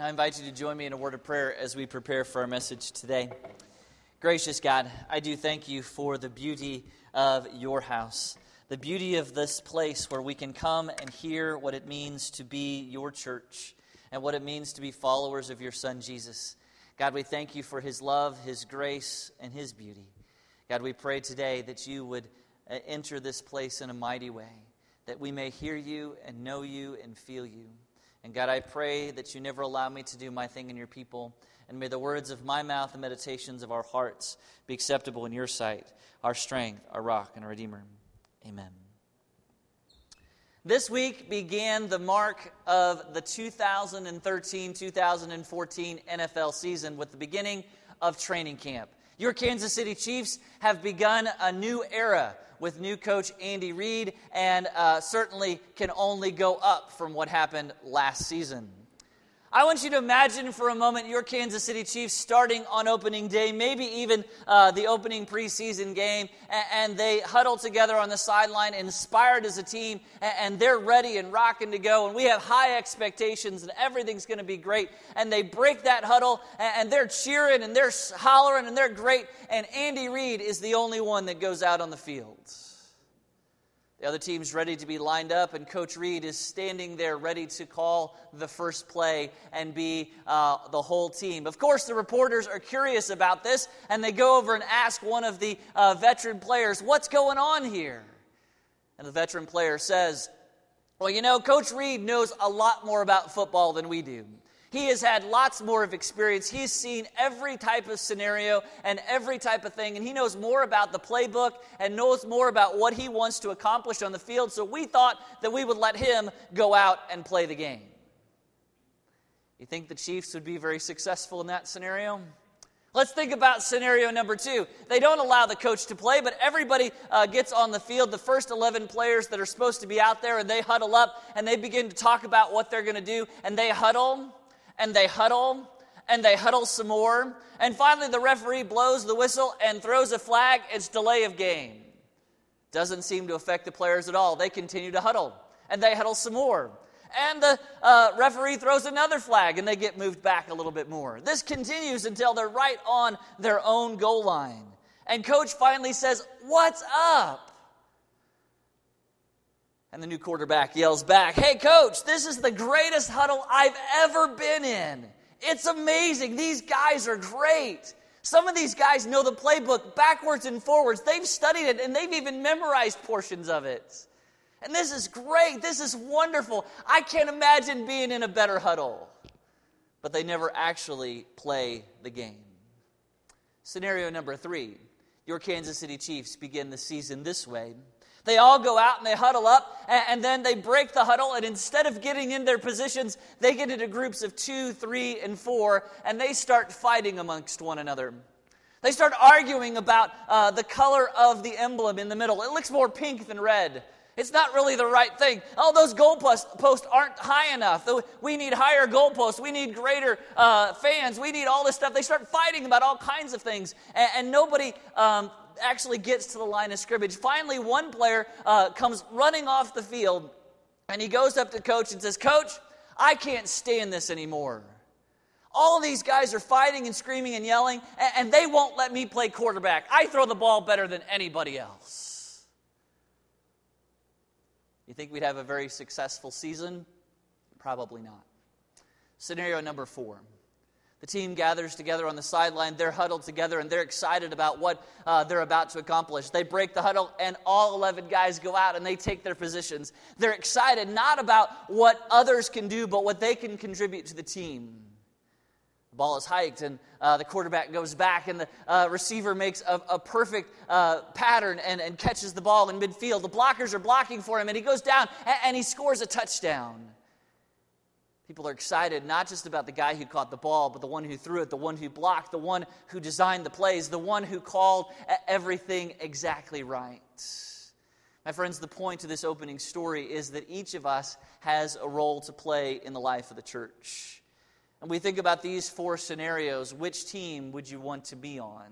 I invite you to join me in a word of prayer as we prepare for our message today. Gracious God, I do thank you for the beauty of your house, the beauty of this place where we can come and hear what it means to be your church and what it means to be followers of your Son, Jesus. God, we thank you for his love, his grace, and his beauty. God, we pray today that you would uh, enter this place in a mighty way, that we may hear you and know you and feel you. And God, I pray that you never allow me to do my thing in your people. And may the words of my mouth and meditations of our hearts be acceptable in your sight, our strength, our rock, and our Redeemer. Amen. This week began the mark of the 2013 2014 NFL season with the beginning of training camp. Your Kansas City Chiefs have begun a new era with new coach Andy Reid, and uh, certainly can only go up from what happened last season. I want you to imagine for a moment your Kansas City Chiefs starting on opening day, maybe even uh, the opening preseason game, and, and, they huddle together on the sideline, inspired as a team, and, and they're ready and rocking to go. And we have high expectations, and everything's going to be great. And they break that huddle, and, and they're cheering, and they're hollering, and they're great. And Andy Reid is the only one that goes out on the field. The other team's ready to be lined up, and Coach Reid is standing there ready to call the first play and be uh, the whole team. Of course, the reporters are curious about this, and they go over and ask one of the uh, veteran players, What's going on here? And the veteran player says, Well, you know, Coach Reid knows a lot more about football than we do. He has had lots more of experience. He's seen every type of scenario and every type of thing, and he knows more about the playbook and knows more about what he wants to accomplish on the field. So we thought that we would let him go out and play the game. You think the Chiefs would be very successful in that scenario? Let's think about scenario number two. They don't allow the coach to play, but everybody uh, gets on the field, the first 11 players that are supposed to be out there, and they huddle up and they begin to talk about what they're going to do, and they huddle and they huddle and they huddle some more. And finally, the referee blows the whistle and throws a flag. It's delay of game. Doesn't seem to affect the players at all. They continue to huddle and they huddle some more. And the uh, referee throws another flag and they get moved back a little bit more. This continues until they're right on their own goal line. And coach finally says, What's up? And the new quarterback yells back, Hey, coach, this is the greatest huddle I've ever been in. It's amazing. These guys are great. Some of these guys know the playbook backwards and forwards. They've studied it and they've even memorized portions of it. And this is great. This is wonderful. I can't imagine being in a better huddle. But they never actually play the game. Scenario number three your Kansas City Chiefs begin the season this way. They all go out and they huddle up, and, then they break the huddle. And instead of getting in their positions, they get into groups of two, three, and four, and they start fighting amongst one another. They start arguing about uh, the color of the emblem in the middle. It looks more pink than red. It's not really the right thing. Oh, those goalposts aren't high enough. We need higher goalposts. We need greater uh, fans. We need all this stuff. They start fighting about all kinds of things, and, and nobody um, actually gets to the line of scrimmage. Finally, one player uh, comes running off the field and he goes up to coach and says, Coach, I can't stand this anymore. All these guys are fighting and screaming and yelling, and, and they won't let me play quarterback. I throw the ball better than anybody else. You think we'd have a very successful season? Probably not. Scenario number four. The team gathers together on the sideline. They're huddled together and they're excited about what uh, they're about to accomplish. They break the huddle, and all 11 guys go out and they take their positions. They're excited not about what others can do, but what they can contribute to the team. The ball is hiked, and uh, the quarterback goes back, and the uh, receiver makes a, a perfect uh, pattern and, and, catches the ball in midfield. The blockers are blocking for him, and he goes down and, and he scores a touchdown. People are excited not just about the guy who caught the ball, but the one who threw it, the one who blocked, the one who designed the plays, the one who called everything exactly right. My friends, the point to this opening story is that each of us has a role to play in the life of the church. And we think about these four scenarios. Which team would you want to be on?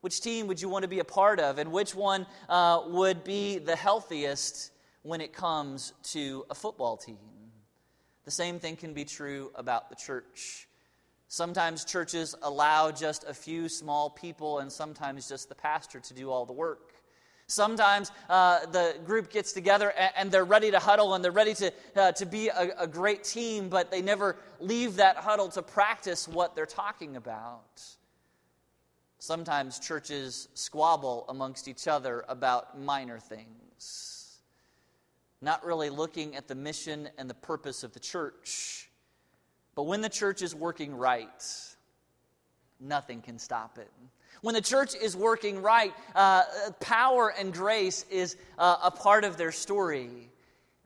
Which team would you want to be a part of? And which one uh, would be the healthiest when it comes to a football team? The same thing can be true about the church. Sometimes churches allow just a few small people and sometimes just the pastor to do all the work. Sometimes uh, the group gets together and, and, they're ready to huddle and they're ready to, uh, to be a, a great team, but they never leave that huddle to practice what they're talking about. Sometimes churches squabble amongst each other about minor things, not really looking at the mission and the purpose of the church. But when the church is working right, nothing can stop it. When the church is working right, uh, power and grace is uh, a part of their story.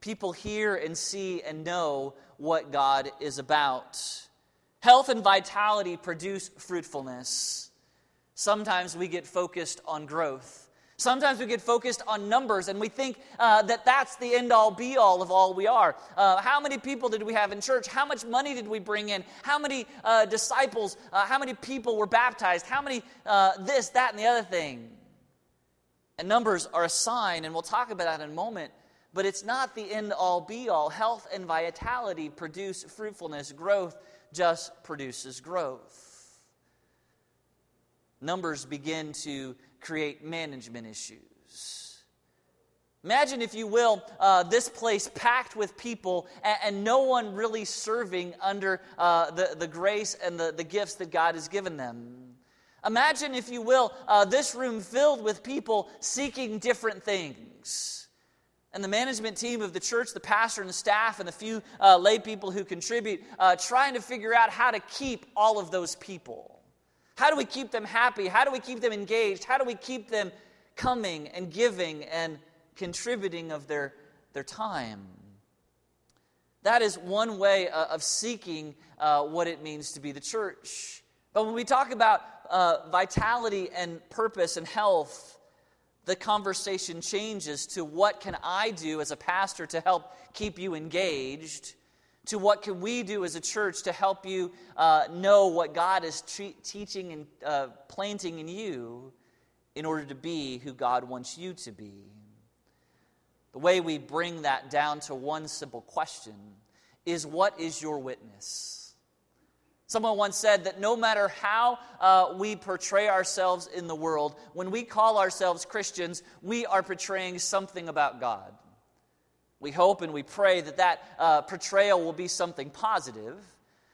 People hear and see and know what God is about. Health and vitality produce fruitfulness. Sometimes we get focused on growth. Sometimes we get focused on numbers and we think uh, that that's the end all be all of all we are. Uh, how many people did we have in church? How much money did we bring in? How many uh, disciples? Uh, how many people were baptized? How many uh, this, that, and the other thing? And numbers are a sign, and we'll talk about that in a moment, but it's not the end all be all. Health and vitality produce fruitfulness, growth just produces growth. Numbers begin to create management issues. Imagine, if you will, uh, this place packed with people and, and, no one really serving under uh, the, the grace and the, the gifts that God has given them. Imagine, if you will, uh, this room filled with people seeking different things. And the management team of the church, the pastor and the staff, and the few uh, lay people who contribute, uh, trying to figure out how to keep all of those people. How do we keep them happy? How do we keep them engaged? How do we keep them coming and giving and contributing of their, their time? That is one way uh, of seeking uh, what it means to be the church. But when we talk about uh, vitality and purpose and health, the conversation changes to what can I do as a pastor to help keep you engaged to what can we do as a church to help you uh, know what God is teaching and uh, planting in you in order to be who God wants you to be. The way we bring that down to one simple question is what is your witness? Someone once said that no matter how uh, we portray ourselves in the world, when we call ourselves Christians, we are portraying something about God. We hope and we pray that that uh, portrayal will be something positive,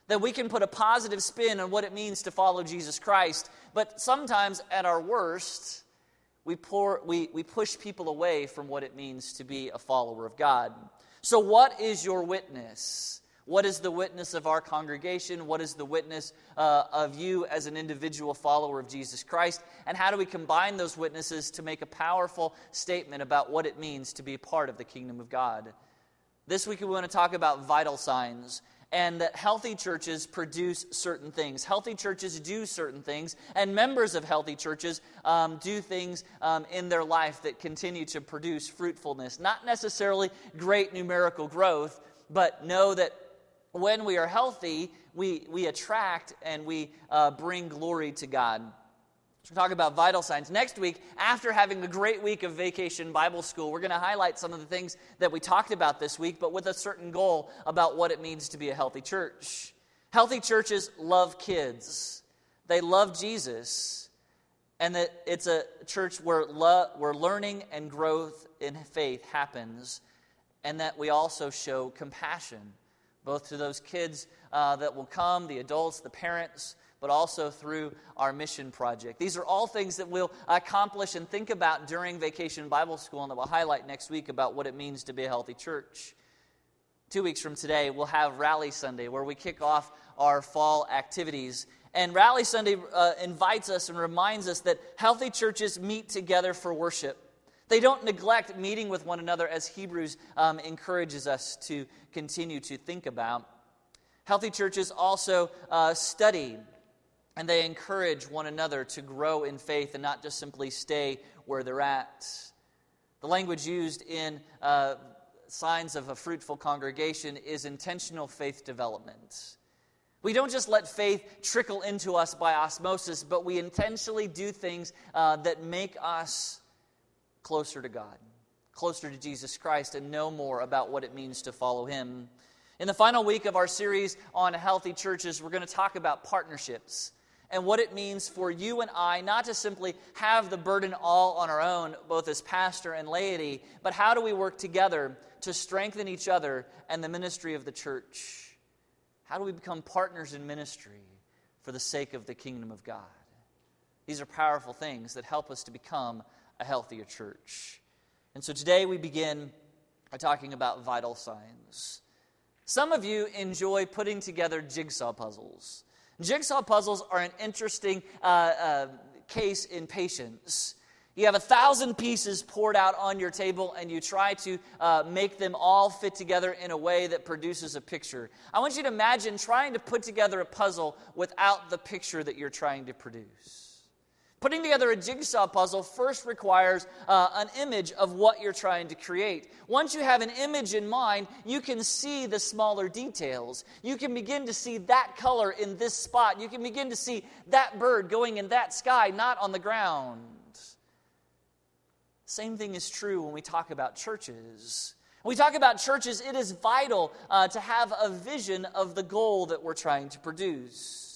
that we can put a positive spin on what it means to follow Jesus Christ. But sometimes, at our worst, we, pour, we, we push people away from what it means to be a follower of God. So, what is your witness? What is the witness of our congregation? What is the witness uh, of you as an individual follower of Jesus Christ? And how do we combine those witnesses to make a powerful statement about what it means to be part of the kingdom of God? This week we want to talk about vital signs and that healthy churches produce certain things. Healthy churches do certain things, and members of healthy churches um, do things um, in their life that continue to produce fruitfulness. Not necessarily great numerical growth, but know that when we are healthy, we, we attract and we uh, bring glory to God. So we're talking about vital signs. Next week, after having a great week of vacation Bible school, we're going to highlight some of the things that we talked about this week, but with a certain goal about what it means to be a healthy church. Healthy churches love kids, they love Jesus, and that it's a church where, lo- where learning and growth in faith happens, and that we also show compassion both to those kids uh, that will come, the adults, the parents, but also through our mission project. These are all things that we'll accomplish and think about during Vacation Bible School and that we'll highlight next week about what it means to be a healthy church. Two weeks from today, we'll have Rally Sunday where we kick off our fall activities. And Rally Sunday uh, invites us and reminds us that healthy churches meet together for worship. They don't neglect meeting with one another as Hebrews um, encourages us to continue to think about. Healthy churches also uh, study and they encourage one another to grow in faith and not just simply stay where they're at. The language used in uh, signs of a fruitful congregation is intentional faith development. We don't just let faith trickle into us by osmosis, but we intentionally do things uh, that make us closer to God, closer to Jesus Christ, and know more about what it means to follow Him. In the final week of our series on healthy churches, we're going to talk about partnerships and what it means for you and I not to simply have the burden all on our own, both as pastor and laity, but how do we work together to strengthen each other and the ministry of the church? How do we become partners in ministry for the sake of the kingdom of God? These are powerful things that help us to become a healthier church. And so today we begin by talking about vital signs. Some of you enjoy putting together jigsaw puzzles. Jigsaw puzzles are an interesting uh, uh, case in patience. You have a thousand pieces poured out on your table, and you try to uh, make them all fit together in a way that produces a picture. I want you to imagine trying to put together a puzzle without the picture that you're trying to produce. Putting together a jigsaw puzzle first requires uh, an image of what you're trying to create. Once you have an image in mind, you can see the smaller details. You can begin to see that color in this spot. You can begin to see that bird going in that sky, not on the ground. Same thing is true when we talk about churches. When we talk about churches, it is vital uh, to have a vision of the goal that we're trying to produce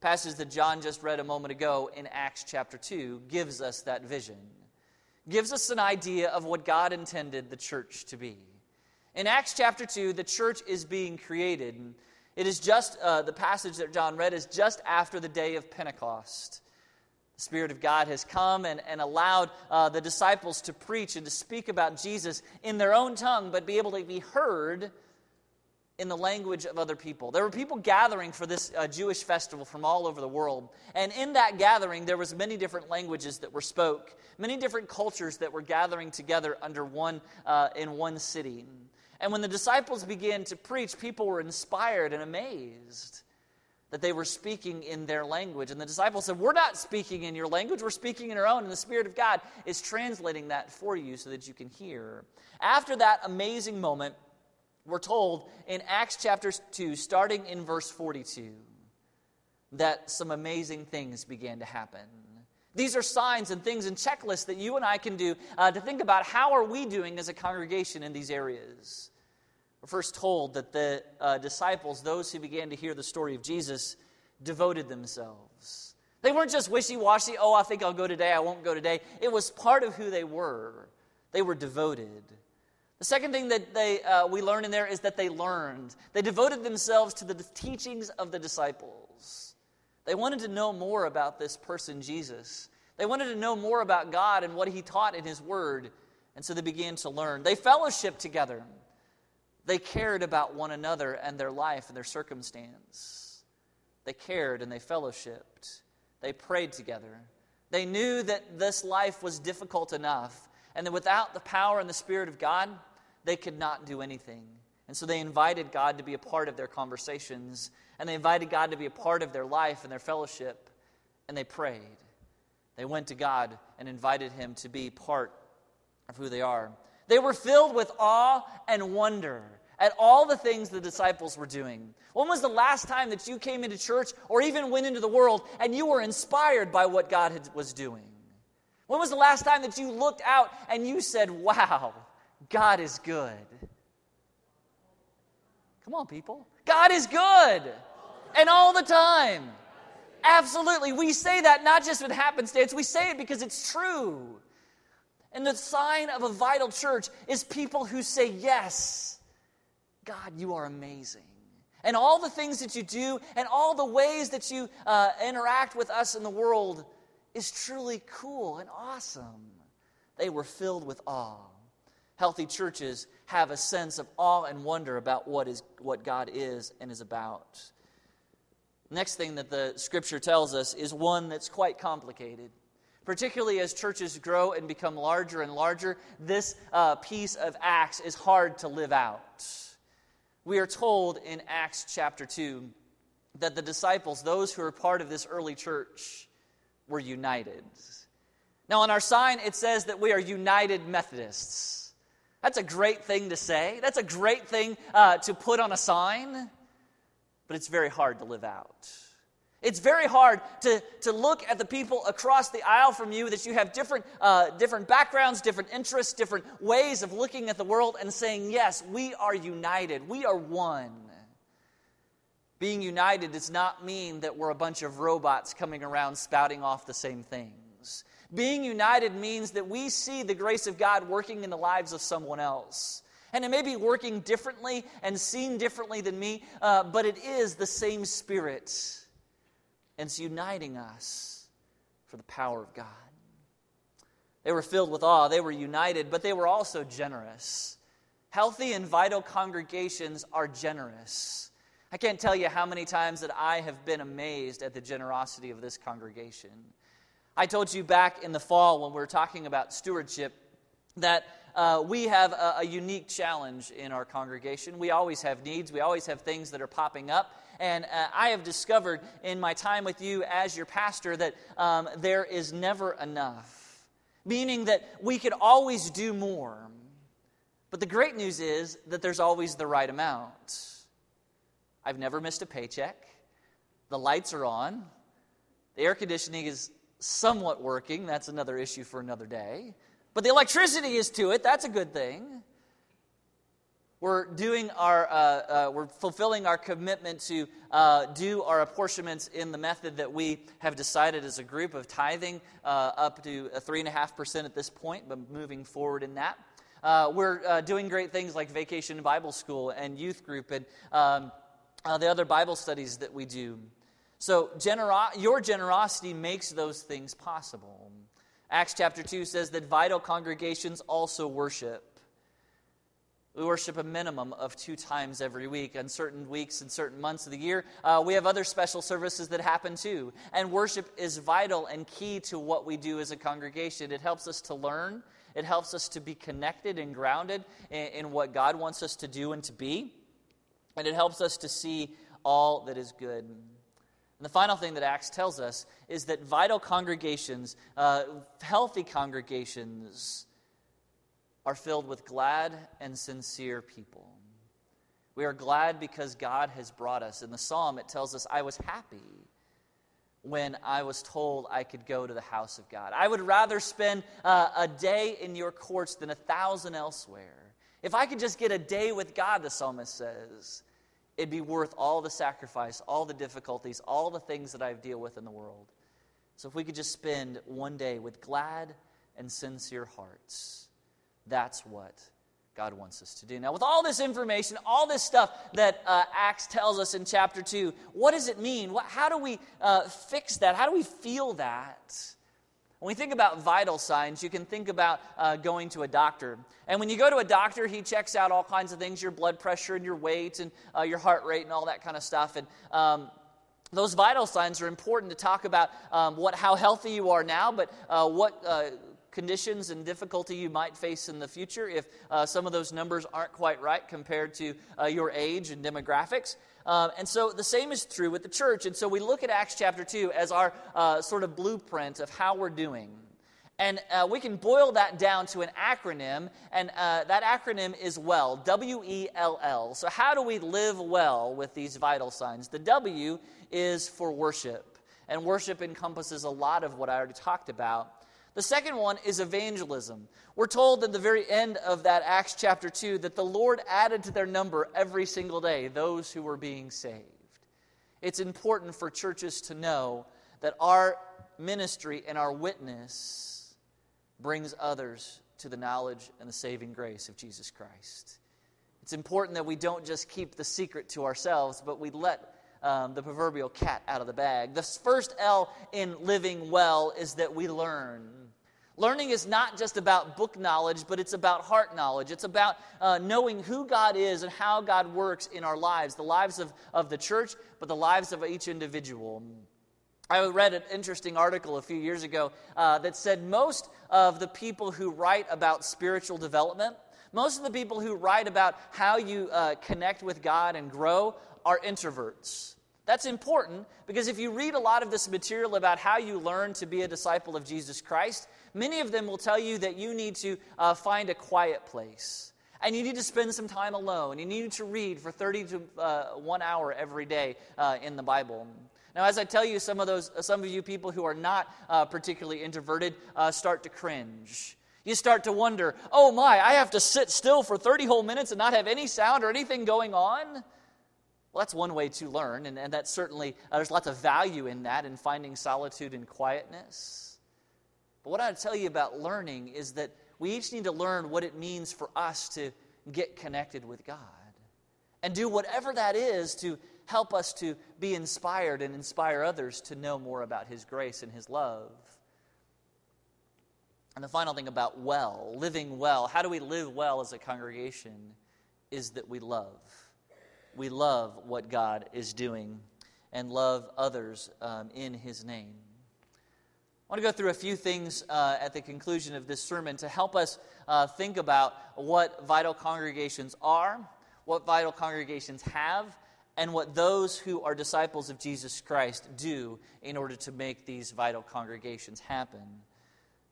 passage that John just read a moment ago in Acts chapter 2 gives us that vision, gives us an idea of what God intended the church to be. In Acts chapter 2, the church is being created. It is just, uh, the passage that John read is just after the day of Pentecost. The Spirit of God has come and, and allowed uh, the disciples to preach and to speak about Jesus in their own tongue, but be able to be heard in the language of other people. There were people gathering for this uh, Jewish festival from all over the world. And in that gathering, there was many different languages that were spoke, many different cultures that were gathering together under one, uh, in one city. And when the disciples began to preach, people were inspired and amazed that they were speaking in their language. And the disciples said, We're not speaking in your language, we're speaking in our own. And the Spirit of God is translating that for you so that you can hear. After that amazing moment, we're told in Acts chapter 2, starting in verse 42, that some amazing things began to happen. These are signs and things and checklists that you and I can do uh, to think about how are we doing as a congregation in these areas. We're first told that the uh, disciples, those who began to hear the story of Jesus, devoted themselves. They weren't just wishy washy, oh, I think I'll go today, I won't go today. It was part of who they were. They were devoted. The second thing that they, uh, we learn in there is that they learned. They devoted themselves to the teachings of the disciples. They wanted to know more about this person, Jesus. They wanted to know more about God and what he taught in his word. And so they began to learn. They fellowshiped together. They cared about one another and their life and their circumstance. They cared and they fellowshipped. They prayed together. They knew that this life was difficult enough and that without the power and the Spirit of God, they could not do anything. And so they invited God to be a part of their conversations, and they invited God to be a part of their life and their fellowship, and they prayed. They went to God and invited Him to be part of who they are. They were filled with awe and wonder at all the things the disciples were doing. When was the last time that you came into church or even went into the world and you were inspired by what God had, was doing? When was the last time that you looked out and you said, Wow, God is good? Come on, people. God is good. And all the time. Absolutely. We say that not just with happenstance, we say it because it's true. And the sign of a vital church is people who say, Yes, God, you are amazing. And all the things that you do and all the ways that you uh, interact with us in the world is truly cool and awesome. They were filled with awe. Healthy churches have a sense of awe and wonder about what, is, what God is and is about. Next thing that the scripture tells us is one that's quite complicated. Particularly as churches grow and become larger and larger, this uh, piece of Acts is hard to live out. We are told in Acts chapter 2 that the disciples, those who are part of this early church, we're united. Now, on our sign, it says that we are United Methodists. That's a great thing to say. That's a great thing uh, to put on a sign, but it's very hard to live out. It's very hard to, to look at the people across the aisle from you that you have different, uh, different backgrounds, different interests, different ways of looking at the world and saying, Yes, we are united. We are one. Being united does not mean that we're a bunch of robots coming around spouting off the same things. Being united means that we see the grace of God working in the lives of someone else. And it may be working differently and seen differently than me, uh, but it is the same Spirit and it's uniting us for the power of God. They were filled with awe, they were united, but they were also generous. Healthy and vital congregations are generous. I can't tell you how many times that I have been amazed at the generosity of this congregation. I told you back in the fall when we were talking about stewardship that uh, we have a, a unique challenge in our congregation. We always have needs, we always have things that are popping up. And uh, I have discovered in my time with you as your pastor that um, there is never enough, meaning that we could always do more. But the great news is that there's always the right amount. I've never missed a paycheck. The lights are on. The air conditioning is somewhat working. That's another issue for another day. But the electricity is to it. That's a good thing. We're doing our, uh, uh, we're fulfilling our commitment to uh, do our apportionments in the method that we have decided as a group of tithing uh, up to three and a half percent at this point, but moving forward in that. Uh, we're uh, doing great things like Vacation Bible School and youth group and um, the other Bible studies that we do. So genero- your generosity makes those things possible. Acts chapter 2 says that vital congregations also worship. We worship a minimum of two times every week. On certain weeks and certain months of the year, uh, we have other special services that happen too. And worship is vital and key to what we do as a congregation. It helps us to learn, it helps us to be connected and grounded in, in what God wants us to do and to be. And it helps us to see all that is good. And the final thing that Acts tells us is that vital congregations, uh, healthy congregations, are filled with glad and sincere people. We are glad because God has brought us. In the psalm, it tells us, I was happy when I was told I could go to the house of God. I would rather spend uh, a day in your courts than a thousand elsewhere. If I could just get a day with God, the psalmist says, it'd be worth all the sacrifice, all the difficulties, all the things that I've deal with in the world. So if we could just spend one day with glad and sincere hearts that's what God wants us to do. Now, with all this information, all this stuff that uh, Acts tells us in chapter 2, what does it mean? What, how do we uh, fix that? How do we feel that? When we think about vital signs, you can think about uh, going to a doctor. And when you go to a doctor, he checks out all kinds of things your blood pressure and your weight and uh, your heart rate and all that kind of stuff. And um, those vital signs are important to talk about um, what, how healthy you are now, but uh, what uh, conditions and difficulty you might face in the future if uh, some of those numbers aren't quite right compared to uh, your age and demographics. Um, and so the same is true with the church. And so we look at Acts chapter 2 as our uh, sort of blueprint of how we're doing. And uh, we can boil that down to an acronym, and uh, that acronym is WELL, W E L L. So, how do we live well with these vital signs? The W is for worship, and worship encompasses a lot of what I already talked about. The second one is evangelism. We're told at the very end of that Acts chapter 2 that the Lord added to their number every single day those who were being saved. It's important for churches to know that our ministry and our witness brings others to the knowledge and the saving grace of Jesus Christ. It's important that we don't just keep the secret to ourselves, but we let um, the proverbial cat out of the bag. The first L in living well is that we learn. Learning is not just about book knowledge, but it's about heart knowledge. It's about uh, knowing who God is and how God works in our lives, the lives of, of the church, but the lives of each individual. I read an interesting article a few years ago uh, that said most of the people who write about spiritual development, most of the people who write about how you uh, connect with God and grow are introverts. That's important because if you read a lot of this material about how you learn to be a disciple of Jesus Christ, Many of them will tell you that you need to uh, find a quiet place. And you need to spend some time alone. You need to read for 30 to uh, one hour every day uh, in the Bible. Now, as I tell you, some of those, some of you people who are not uh, particularly introverted uh, start to cringe. You start to wonder, oh my, I have to sit still for 30 whole minutes and not have any sound or anything going on? Well, that's one way to learn, and, and that certainly, uh, there's lots of value in that, in finding solitude and quietness. But what I'd tell you about learning is that we each need to learn what it means for us to get connected with God and do whatever that is to help us to be inspired and inspire others to know more about His grace and His love. And the final thing about well, living well, how do we live well as a congregation, is that we love. We love what God is doing and love others um, in His name. I want to go through a few things uh, at the conclusion of this sermon to help us uh, think about what vital congregations are, what vital congregations have, and what those who are disciples of Jesus Christ do in order to make these vital congregations happen.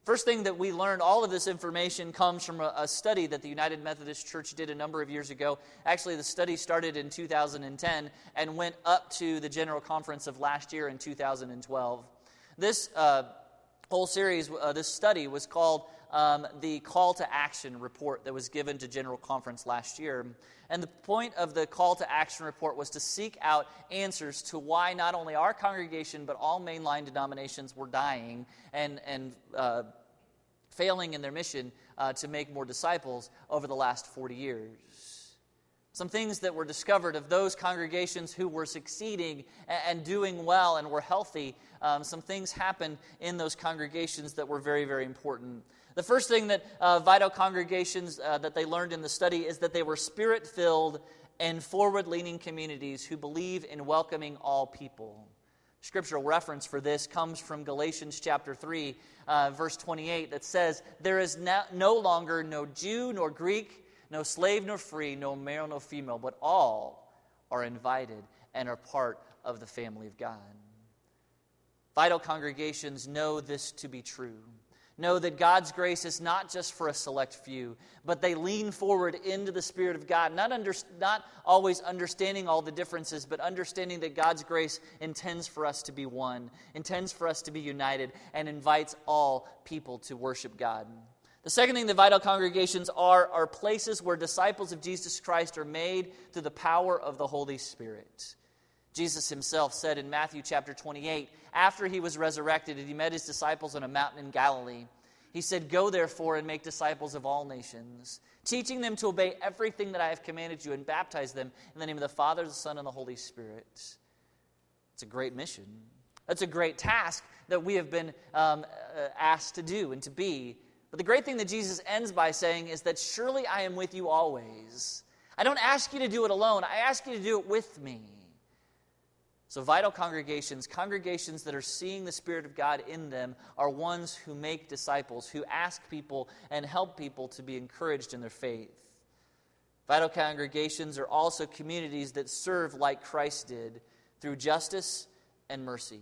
First thing that we learned, all of this information comes from a, a, study that the United Methodist Church did a number of years ago. Actually, the study started in 2010 and went up to the General Conference of last year in 2012. This uh, whole series, uh, this study was called um, the Call to Action report that was given to General Conference last year. And the point of the Call to Action report was to seek out answers to why not only our congregation, but all mainline denominations were dying and, and uh, failing in their mission uh, to make more disciples over the last 40 years some things that were discovered of those congregations who were succeeding and doing well and were healthy. Um, some things happened in those congregations that were very, very important. The first thing that uh, vital congregations uh, that they learned in the study is that they were spirit filled and forward leaning communities who believe in welcoming all people. Scriptural reference for this comes from Galatians chapter 3, uh, verse 28, that says, There is no, no longer no Jew nor Greek no slave nor free, no male nor female, but all are invited and are part of the family of God. Vital congregations know this to be true. Know that God's grace is not just for a select few, but they lean forward into the Spirit of God, not, under, not always understanding all the differences, but understanding that God's grace intends for us to be one, intends for us to be united, and invites all people to worship God. The second thing the vital congregations are are places where disciples of Jesus Christ are made through the power of the Holy Spirit. Jesus himself said in Matthew chapter 28, after he was resurrected and he met his disciples on a mountain in Galilee, he said, Go therefore and make disciples of all nations, teaching them to obey everything that I have commanded you and baptize them in the name of the Father, the Son, and the Holy Spirit. It's a great mission. That's a great task that we have been um, uh, asked to do and to be but the great thing that Jesus ends by saying is that surely I am with you always. I don't ask you to do it alone, I ask you to do it with me. So, vital congregations, congregations that are seeing the Spirit of God in them, are ones who make disciples, who ask people and help people to be encouraged in their faith. Vital congregations are also communities that serve like Christ did through justice and mercy.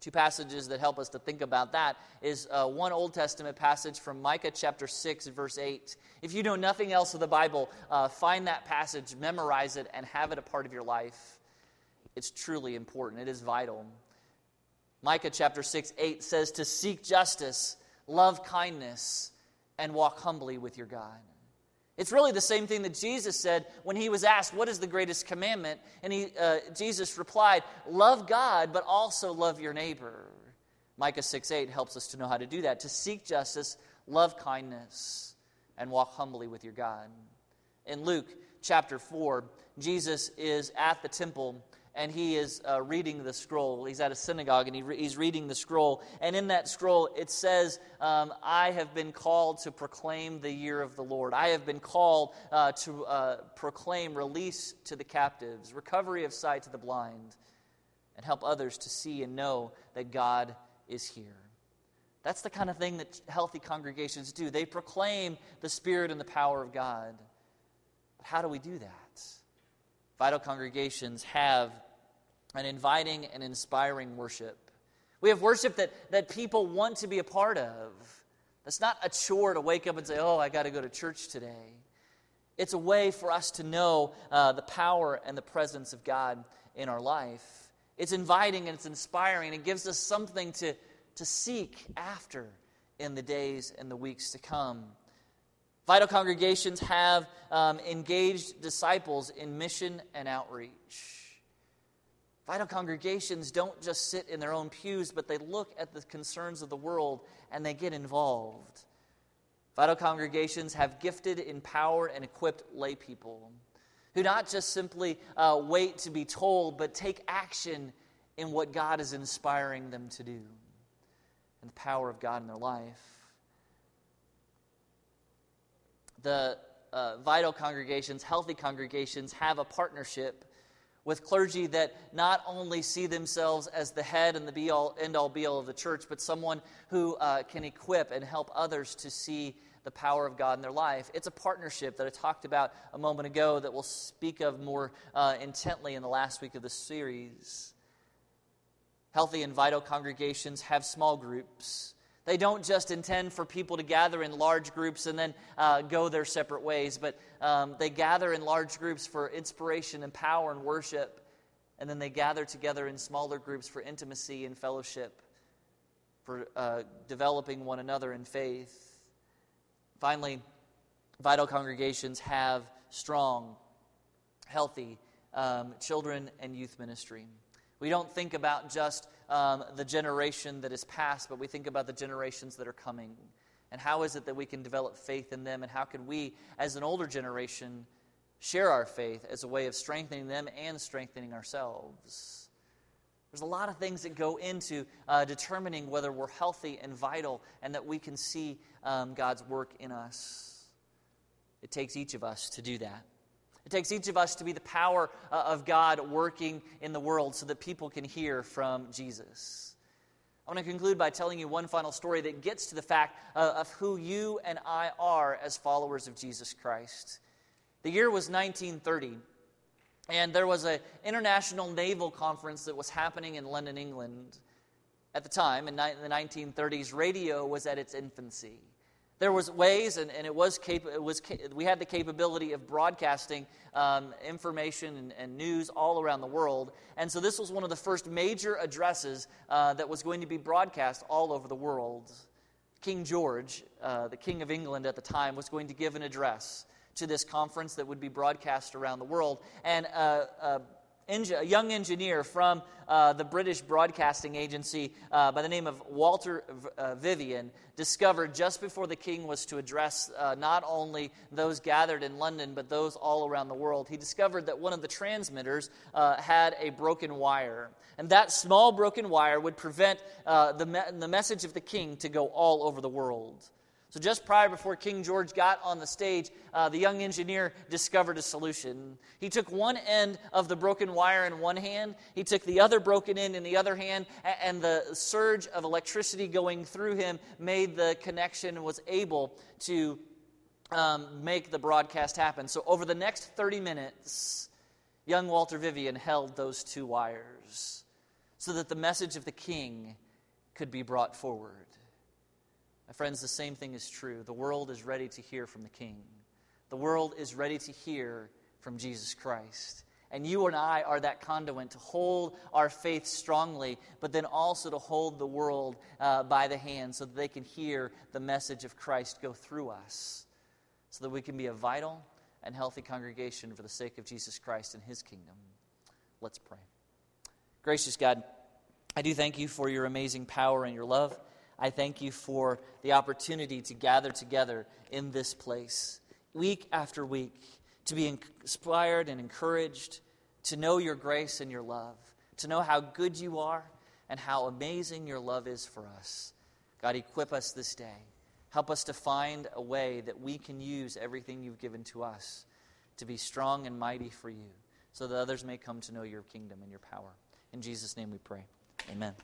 Two passages that help us to think about that is uh, one Old Testament passage from Micah chapter 6, verse 8. If you know nothing else of the Bible, uh, find that passage, memorize it, and have it a part of your life. It's truly important, it is vital. Micah chapter 6, 8 says to seek justice, love kindness, and walk humbly with your God. It's really the same thing that Jesus said when he was asked, What is the greatest commandment? And he, uh, Jesus replied, Love God, but also love your neighbor. Micah 6 8 helps us to know how to do that to seek justice, love kindness, and walk humbly with your God. In Luke chapter 4, Jesus is at the temple and he is uh, reading the scroll. He's at a synagogue and he re- he's reading the scroll. And in that scroll, it says, um, I have been called to proclaim the year of the Lord. I have been called uh, to uh, proclaim release to the captives, recovery of sight to the blind, and help others to see and know that God is here. That's the kind of thing that healthy congregations do. They proclaim the Spirit and the power of God. But how do we do that? Vital congregations have an inviting and inspiring worship. We have worship that, that people want to be a part of. That's not a chore to wake up and say, oh, I got to go to church today. It's a way for us to know uh, the power and the presence of God in our life. It's inviting and it's inspiring. And It gives us something to, to seek after in the days and the weeks to come. Vital congregations have um, engaged disciples in mission and outreach. Vital congregations don't just sit in their own pews, but they look at the concerns of the world and they get involved. Vital congregations have gifted, empowered, and equipped lay people who not just simply uh, wait to be told, but take action in what God is inspiring them to do and the power of God in their life. The uh, vital congregations, healthy congregations, have a partnership with clergy that not only see themselves as the head and the be all, end all, be all of the church, but someone who uh, can equip and help others to see the power of God in their life. It's a partnership that I talked about a moment ago that we'll speak of more uh, intently in the last week of the series. Healthy and vital congregations have small groups. They don't just intend for people to gather in large groups and then uh, go their separate ways, but um, they gather in large groups for inspiration and power and worship, and then they gather together in smaller groups for intimacy and fellowship, for uh, developing one another in faith. Finally, vital congregations have strong, healthy um, children and youth ministry. We don't think about just um, the generation that is past, but we think about the generations that are coming. And how is it that we can develop faith in them? And how can we, as an older generation, share our faith as a way of strengthening them and strengthening ourselves? There's a lot of things that go into uh, determining whether we're healthy and vital and that we can see um, God's work in us. It takes each of us to do that. It takes each of us to be the power uh, of God working in the world so that people can hear from Jesus. I want to conclude by telling you one final story that gets to the fact uh, of who you and I are as followers of Jesus Christ. The year was 1930. And there was an international naval conference that was happening in London, England. At the time, in the 1930s, radio was at its infancy. There was ways, and, and it was, cap- it was ca- we had the capability of broadcasting um, information and, and, news all around the world. And so this was one of the first major addresses uh, that was going to be broadcast all over the world. King George, uh, the King of England at the time, was going to give an address to this conference that would be broadcast around the world. And uh, uh, a young engineer from uh, the British Broadcasting Agency uh, by the name of Walter uh, Vivian discovered just before the king was to address uh, not only those gathered in London, but those all around the world. He discovered that one of the transmitters uh, had a broken wire. And that small broken wire would prevent uh, the, me- the message of the king to go all over the world. So, just prior before King George got on the stage, uh, the young engineer discovered a solution. He took one end of the broken wire in one hand, he took the other broken end in the other hand, and the surge of electricity going through him made the connection and was able to um, make the broadcast happen. So, over the next 30 minutes, young Walter Vivian held those two wires so that the message of the king could be brought forward. My friends, the same thing is true. The world is ready to hear from the King. The world is ready to hear from Jesus Christ. And you and I are that conduit to hold our faith strongly, but then also to hold the world uh, by the hand so that they can hear the message of Christ go through us, so that we can be a vital and healthy congregation for the sake of Jesus Christ and his kingdom. Let's pray. Gracious God, I do thank you for your amazing power and your love. I thank you for the opportunity to gather together in this place week after week, to be inspired and encouraged, to know your grace and your love, to know how good you are and how amazing your love is for us. God, equip us this day. Help us to find a way that we can use everything you've given to us to be strong and mighty for you, so that others may come to know your kingdom and your power. In Jesus' name we pray. Amen.